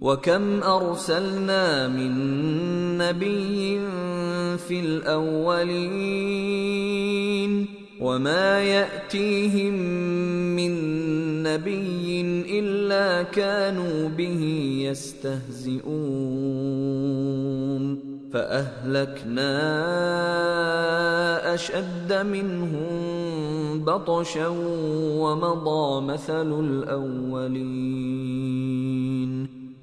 وكم ارسلنا من نبي في الاولين وما ياتيهم من نبي الا كانوا به يستهزئون فاهلكنا اشد منهم بطشا ومضى مثل الاولين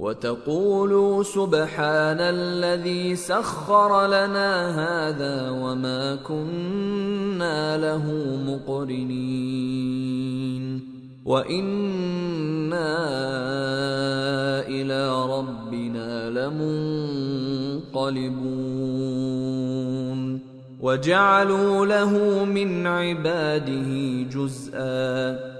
وتقولوا سبحان الذي سخر لنا هذا وما كنا له مقرنين وإنا إلى ربنا لمنقلبون وجعلوا له من عباده جزءا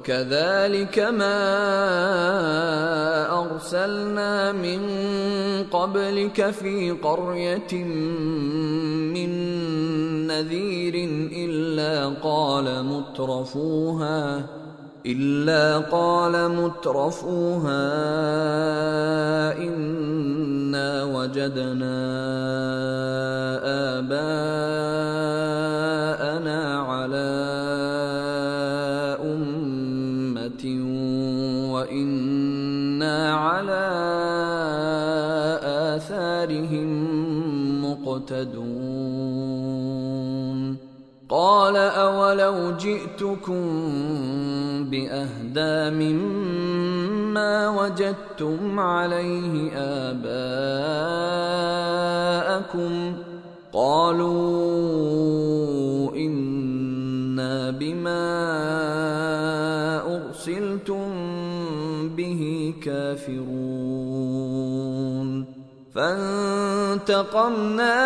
وكذلك ما أرسلنا من قبلك في قرية من نذير إلا قال مترفوها إلا قال مترفوها إنا وجدنا جئتكم بأهدى مما وجدتم عليه آباءكم قالوا إنا بما أرسلتم به كافرون فانتقمنا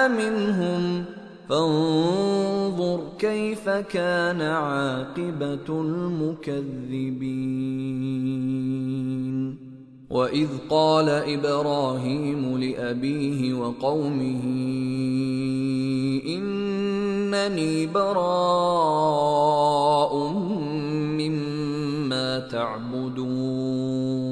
منهم فانظر كيف كان عاقبة المكذبين. وإذ قال إبراهيم لأبيه وقومه إنني براء مما تعبدون.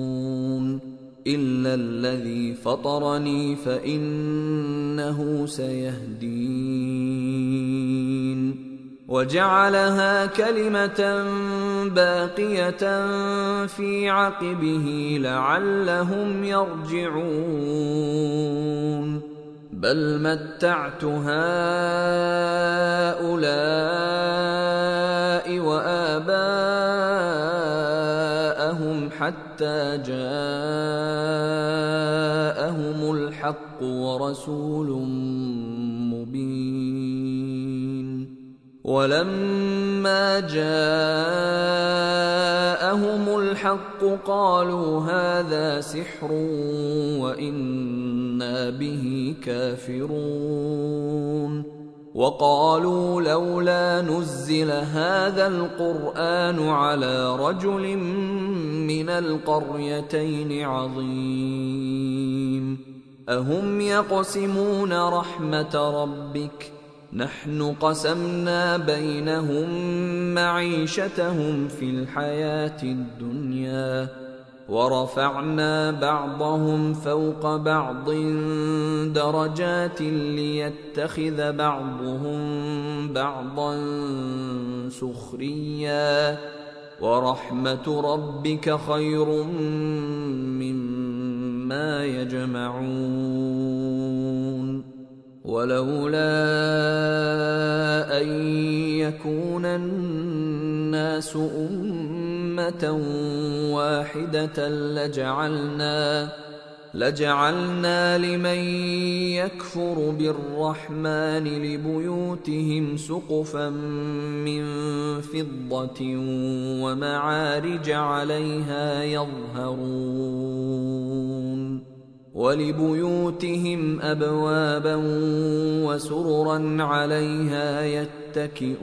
الا الذي فطرني فانه سيهدين وجعلها كلمه باقيه في عقبه لعلهم يرجعون بل متعت هؤلاء واباءهم حتى جاءهم الحق ورسول مبين. ولما جاءهم الحق قالوا هذا سحر وإنا به كافرون. وقالوا لولا نزل هذا القرآن على رجل من القريتين عظيم. أهم يقسمون رحمة ربك؟ نحن قسمنا بينهم معيشتهم في الحياة الدنيا. ورفعنا بعضهم فوق بعض درجات ليتخذ بعضهم بعضا سخريا. ورحمة ربك خير مما يجمعون. ولولا أن يكون الناس أمة واحدة لجعلنا لجعلنا لمن يكفر بالرحمن لبيوتهم سقفا من فضة ومعارج عليها يظهرون ولبيوتهم أبوابا وسررا عليها يتكئون.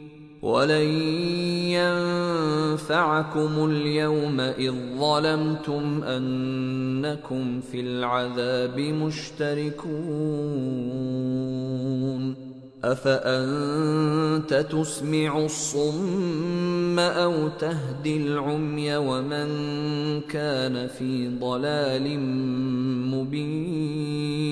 ولن ينفعكم اليوم اذ ظلمتم انكم في العذاب مشتركون افانت تسمع الصم أو تهدي العمي ومن كان في ضلال مبين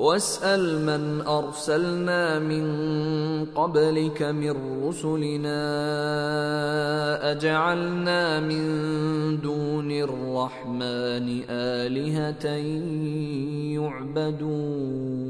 واسأل من أرسلنا من قبلك من رسلنا أجعلنا من دون الرحمن آلهة يعبدون.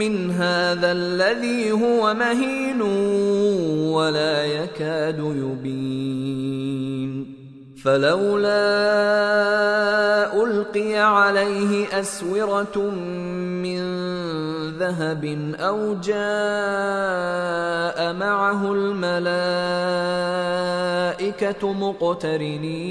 من هذا الذي هو مهين ولا يكاد يبين. فلولا ألقي عليه أسورة من ذهب أو جاء معه الملائكة مقترنين.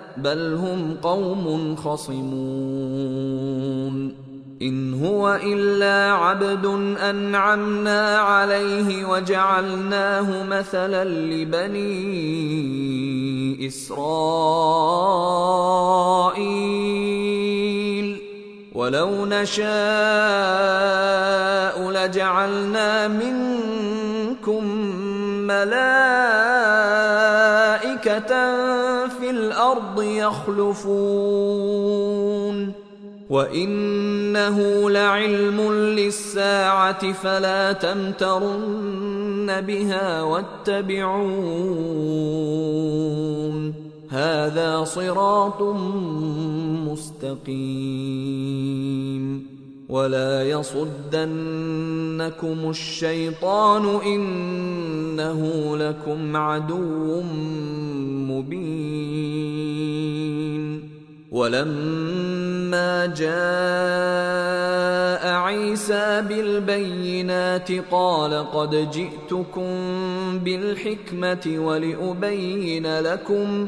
بل هم قوم خصمون. إن هو إلا عبد أنعمنا عليه وجعلناه مثلا لبني إسرائيل. ولو نشاء لجعلنا منكم ملائكة الأرض يخلفون. وإنه لعلم للساعة فلا تمترن بها واتبعون. هذا صراط مستقيم. ولا يصدنكم الشيطان إنه لكم عدو مبين. ولما لما جاء عيسى بالبينات قال قد جئتكم بالحكمة ولأبين لكم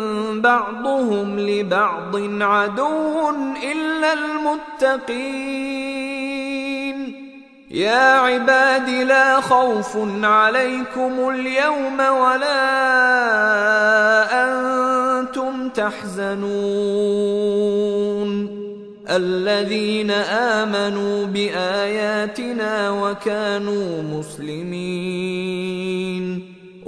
بعضهم لبعض عدو إلا المتقين. يا عباد لا خوف عليكم اليوم ولا أنتم تحزنون. الذين آمنوا بآياتنا وكانوا مسلمين.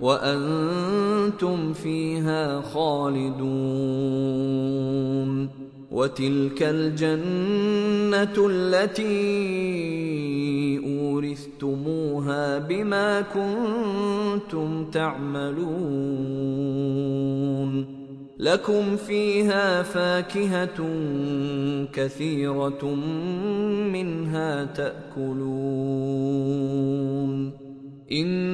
وأنتم فيها خالدون. وتلك الجنة التي أورثتموها بما كنتم تعملون. لكم فيها فاكهة كثيرة منها تأكلون. إن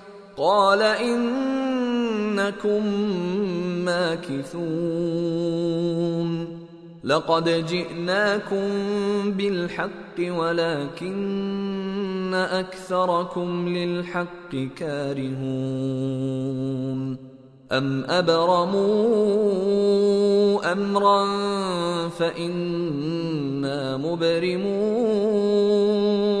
قال إنكم ماكثون. لقد جئناكم بالحق ولكن أكثركم للحق كارهون. أم أبرموا أمرا فإنا مبرمون.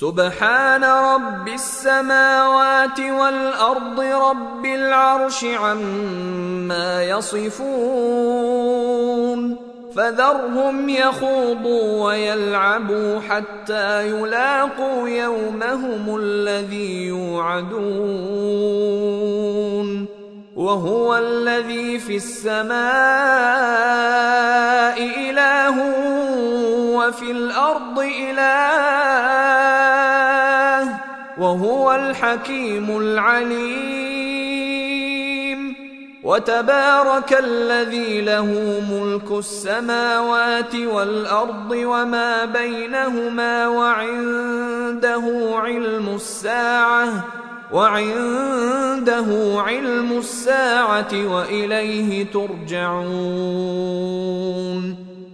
سبحان رب السماوات والأرض رب العرش عما يصفون. فذرهم يخوضوا ويلعبوا حتى يلاقوا يومهم الذي يوعدون. وهو الذي في السماء إله وفي الأرض إله وهو الحكيم العليم. وتبارك الذي له ملك السماوات والأرض وما بينهما وعنده علم الساعة وعنده علم الساعة وإليه ترجعون.